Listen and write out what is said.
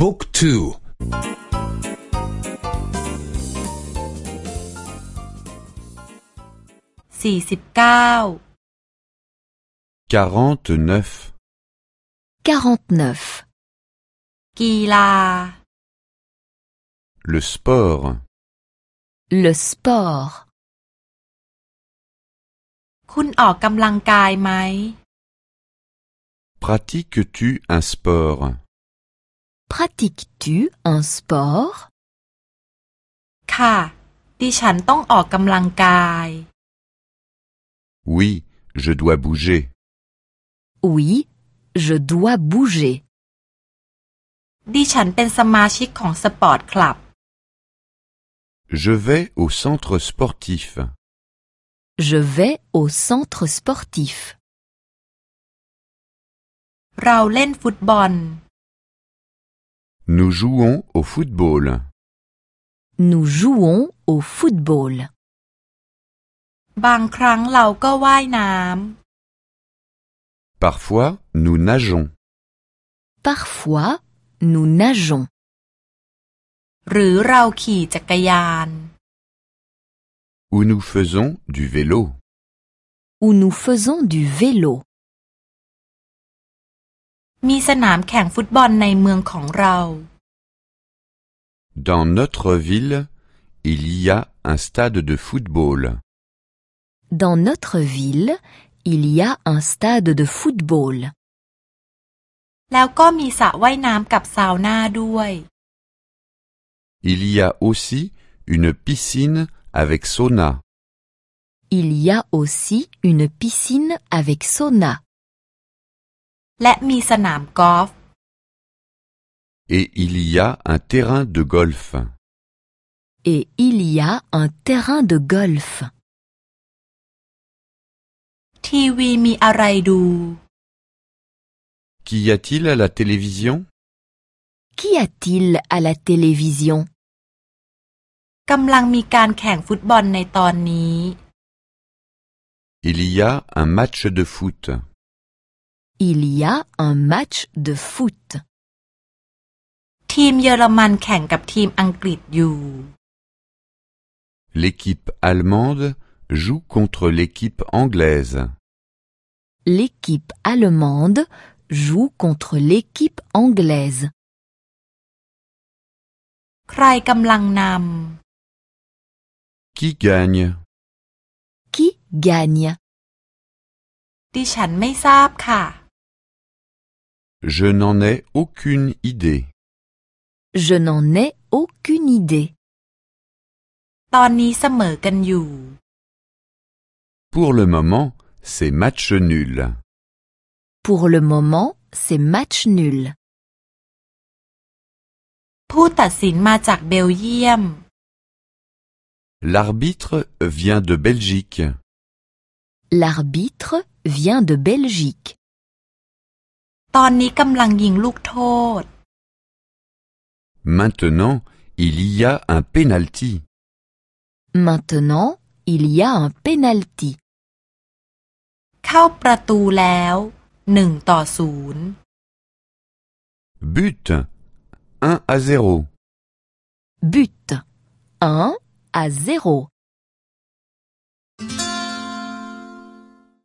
บุ๊กทูสี่สิบเก้า quarante-neuf, 49. กีฬา le sport, Le sport. คุณออกกำลังกายไหม pratiques-tu un sport Pratiques-tu un sport ค่ะ ดิฉันต้องออกกำลังกาย Oui, je dois bouger. Oui, je dois bouger. ดิฉันเป็นสมาชิกของสปอร์ตคลับ Je vais au centre sportif. Je vais au centre sportif. เราเล่นฟุตบอล Nous jouons au football. Nous jouons au football. บางครั้งเราก็ว่ายน้ Parfois, nous nageons. Parfois, nous nageons. ำ หรือเราขี่จักรยาน Ou nous faisons du vélo. Ou nous faisons du vélo. มีสนามแข่งฟุตบอลในเมืองของเรา Dans notre ville, il y a un stade de football. Dans notre ville, il y a un stade de football. แล้วก็มีสระว่ายน้ำกับซาวน่าด้วย Il y a aussi une piscine avec sauna. Il y a aussi une piscine avec sauna. และมีสนามกอล์ฟ Et il y a un terrain de golf. Et il y a un terrain de golf. ทีวีมีอะไรดู Qu'y a-t-il à la télévision Qu'y a-t-il à la télévision กำลังมีการแข่งฟุตบอลในตอนนี้ Il y a un match de foot. Il y a un match de foot. ทีมเยอรมันแข่งกับทีมอังกฤษอยู่ L'équipe allemande joue contre l'équipe anglaise. L'équipe allemande joue contre l'équipe anglaise. ใครกำลังน Qui gagne Qui gagne ำ ดิฉันไม่ทราบค่ะ je n'en ai aucune idée. Je n'en ai aucune idée. Pour le moment, c'est match nul. Pour le moment, c'est match nul. L'arbitre vient de Belgique. L'arbitre vient de Belgique. ตอนนี้กำลังยิงลูกโทษ Maintenant, il y a un penalty. Maintenant, il y a un penalty. เข้าประตูแล้วหนึ่งต่อศูนย์ But 1 à 0. But 1 à 0.